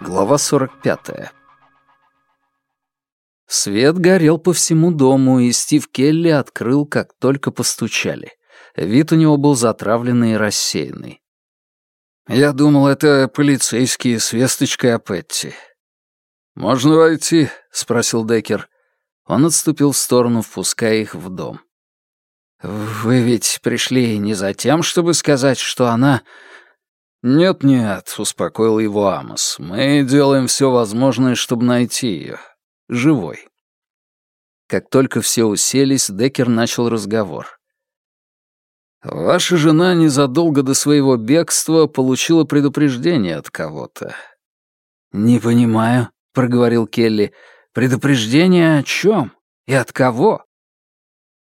Глава 45. Свет горел по всему дому, и Стив Келли открыл, как только постучали. Вид у него был затравленный и рассеянный. «Я думал, это полицейские с весточкой о Петти». «Можно войти?» — спросил Деккер. Он отступил в сторону, впуская их в дом. «Вы ведь пришли не за тем, чтобы сказать, что она...» «Нет-нет», — успокоил его Амос. «Мы делаем все возможное, чтобы найти ее. Живой». Как только все уселись, Деккер начал разговор. «Ваша жена незадолго до своего бегства получила предупреждение от кого-то». «Не понимаю», — проговорил Келли. «Предупреждение о чем? И от кого?»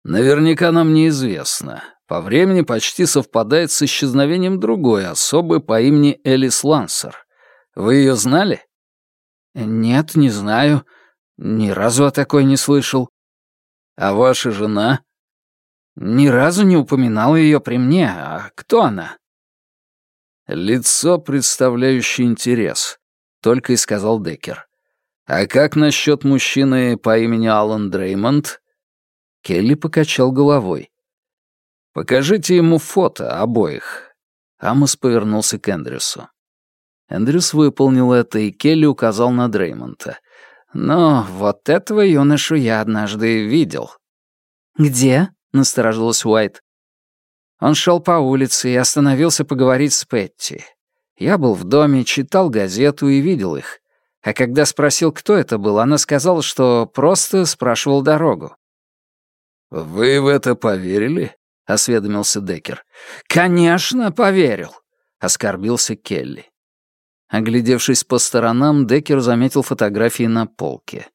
«Наверняка нам неизвестно по времени почти совпадает с исчезновением другой особы по имени Элис Лансер. Вы ее знали? Нет, не знаю. Ни разу о такой не слышал. А ваша жена? Ни разу не упоминала ее при мне. А кто она? Лицо, представляющее интерес, только и сказал Деккер. А как насчет мужчины по имени Алан Дреймонд? Келли покачал головой. «Покажите ему фото обоих». Амос повернулся к Эндрюсу. Эндрюс выполнил это, и Келли указал на Дреймонта. «Но вот этого юношу я однажды видел». «Где?» — насторожилась Уайт. Он шел по улице и остановился поговорить с Петти. Я был в доме, читал газету и видел их. А когда спросил, кто это был, она сказала, что просто спрашивал дорогу. «Вы в это поверили?» — осведомился Деккер. «Конечно, поверил», — оскорбился Келли. Оглядевшись по сторонам, Деккер заметил фотографии на полке.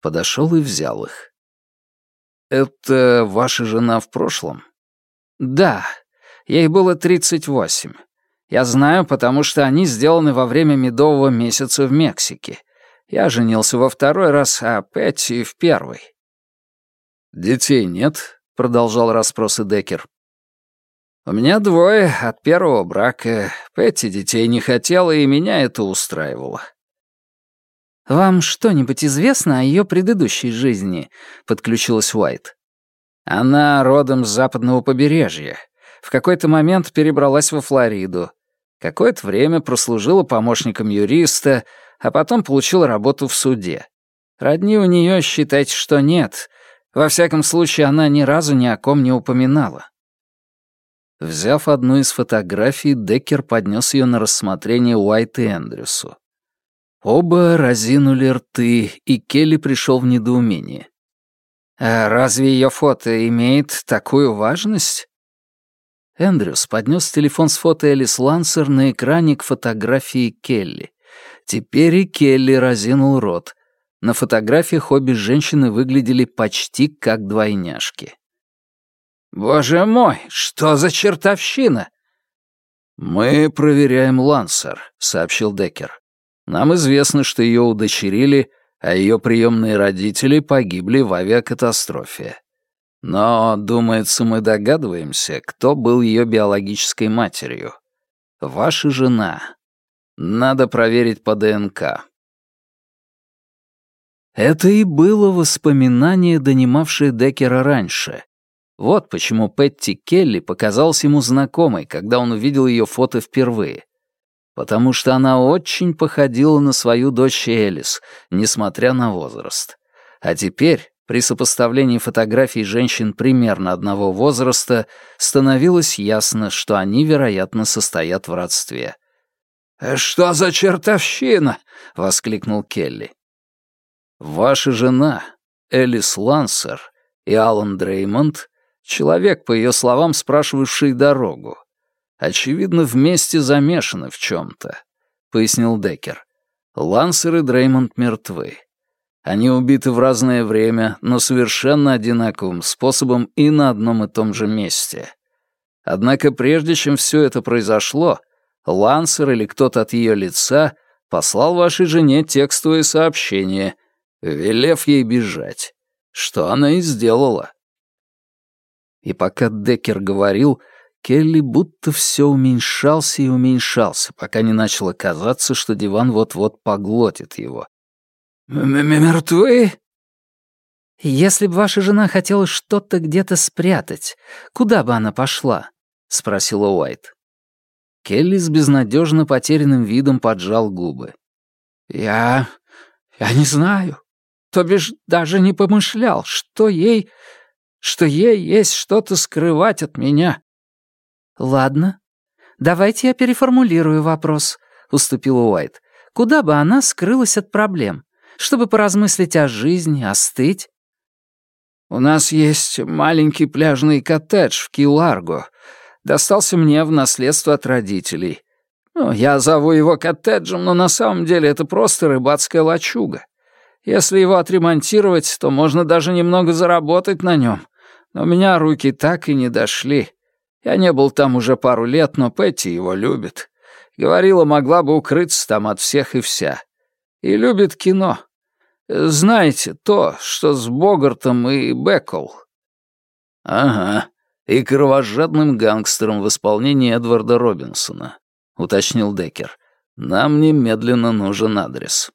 Подошел и взял их. «Это ваша жена в прошлом?» «Да. Ей было тридцать восемь. Я знаю, потому что они сделаны во время медового месяца в Мексике. Я женился во второй раз, а Петти — в первый». «Детей нет?» — продолжал расспросы Деккер. «У меня двое от первого брака. Петти детей не хотела, и меня это устраивало». «Вам что-нибудь известно о ее предыдущей жизни?» — подключилась Уайт. «Она родом с западного побережья. В какой-то момент перебралась во Флориду. Какое-то время прослужила помощником юриста, а потом получила работу в суде. Родни у нее, считайте, что нет, во всяком случае, она ни разу ни о ком не упоминала. Взяв одну из фотографий, Деккер поднес ее на рассмотрение Уайт и Эндрюсу. Оба разинули рты, и Келли пришел в недоумение. «А разве ее фото имеет такую важность?» Эндрюс поднес телефон с фото Элис Лансер на экране к фотографии Келли. Теперь и Келли разинул рот. На фотографиях обе женщины выглядели почти как двойняшки. «Боже мой, что за чертовщина?» «Мы проверяем Лансер», — сообщил Деккер. «Нам известно, что ее удочерили, а ее приемные родители погибли в авиакатастрофе. Но, думается, мы догадываемся, кто был ее биологической матерью. Ваша жена. Надо проверить по ДНК. Это и было воспоминание, донимавшее Деккера раньше. Вот почему Петти Келли показалась ему знакомой, когда он увидел ее фото впервые. Потому что она очень походила на свою дочь Элис, несмотря на возраст. А теперь, при сопоставлении фотографий женщин примерно одного возраста, становилось ясно, что они, вероятно, состоят в родстве. «Что за чертовщина?» — воскликнул Келли. Ваша жена, Элис Лансер и Алан Дреймонд, человек, по ее словам, спрашивавший дорогу, очевидно, вместе замешаны в чем-то, пояснил Деккер. Лансер и Дреймонд мертвы. Они убиты в разное время, но совершенно одинаковым способом и на одном и том же месте. Однако прежде чем все это произошло, Лансер или кто-то от ее лица послал вашей жене текстовое сообщение — велев ей бежать, что она и сделала. И пока Деккер говорил, Келли будто все уменьшался и уменьшался, пока не начало казаться, что диван вот-вот поглотит его. «Мертвы?» «Если бы ваша жена хотела что-то где-то спрятать, куда бы она пошла?» — спросила Уайт. Келли с безнадежно потерянным видом поджал губы. «Я... я не знаю. То бишь даже не помышлял, что ей... что ей есть что-то скрывать от меня». «Ладно. Давайте я переформулирую вопрос», — уступила Уайт. «Куда бы она скрылась от проблем? Чтобы поразмыслить о жизни, остыть?» «У нас есть маленький пляжный коттедж в Киларго. Достался мне в наследство от родителей. Ну, я зову его коттеджем, но на самом деле это просто рыбацкая лачуга. Если его отремонтировать, то можно даже немного заработать на нем. Но у меня руки так и не дошли. Я не был там уже пару лет, но Петти его любит. Говорила, могла бы укрыться там от всех и вся. И любит кино. Знаете, то, что с Богартом и Беккл». «Ага, и кровожадным гангстером в исполнении Эдварда Робинсона», — уточнил Деккер. «Нам немедленно нужен адрес».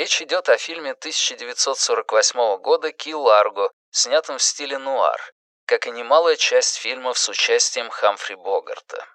Речь идет о фильме 1948 года «Ки Ларго», снятом в стиле нуар, как и немалая часть фильмов с участием Хамфри Богарта.